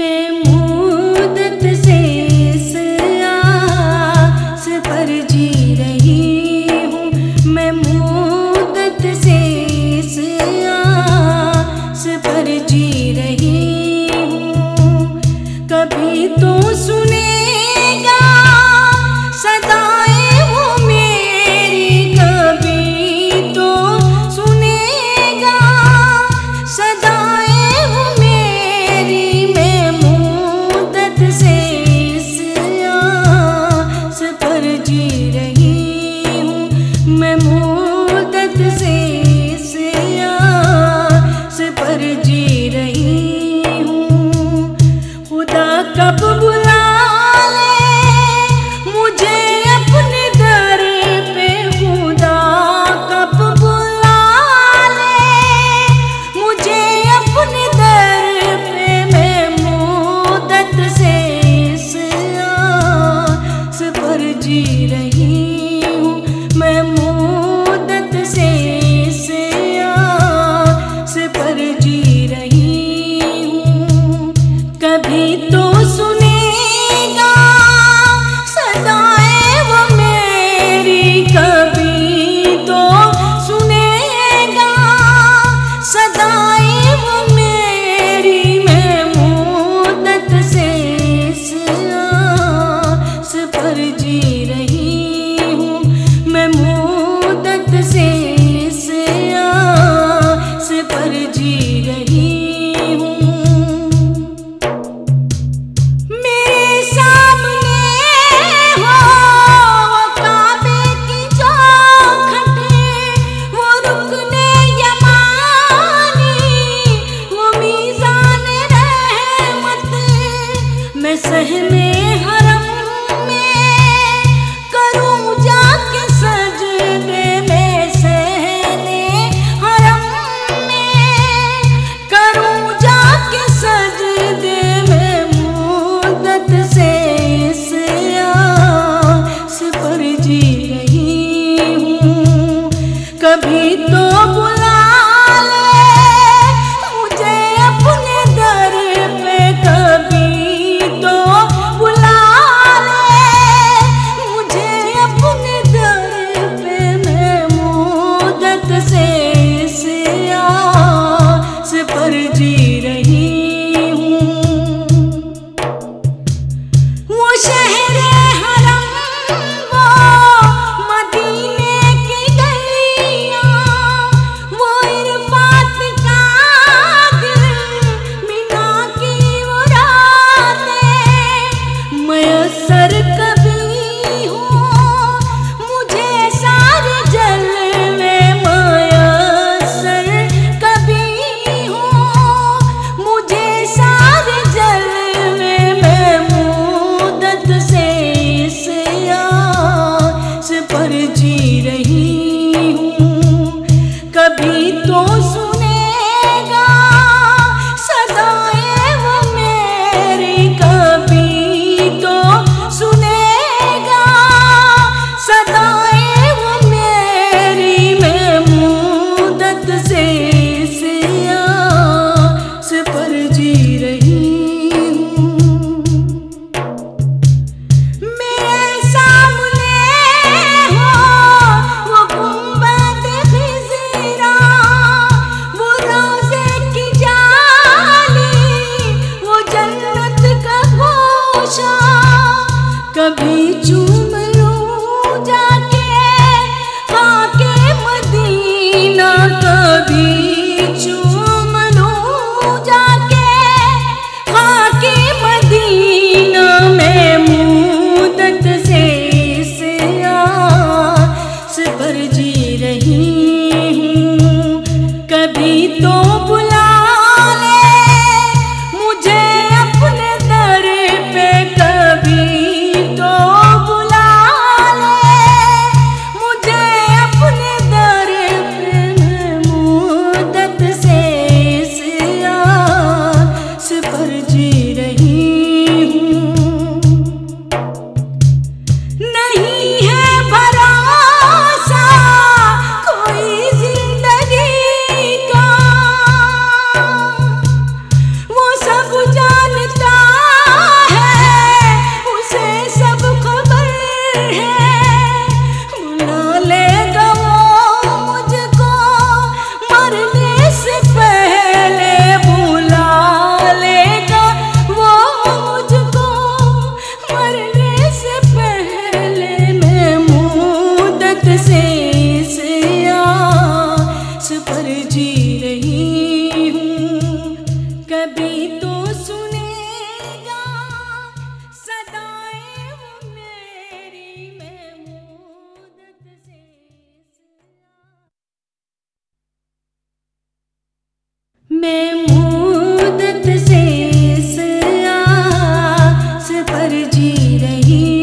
میں خدا کب کبھی تو نہیں رہی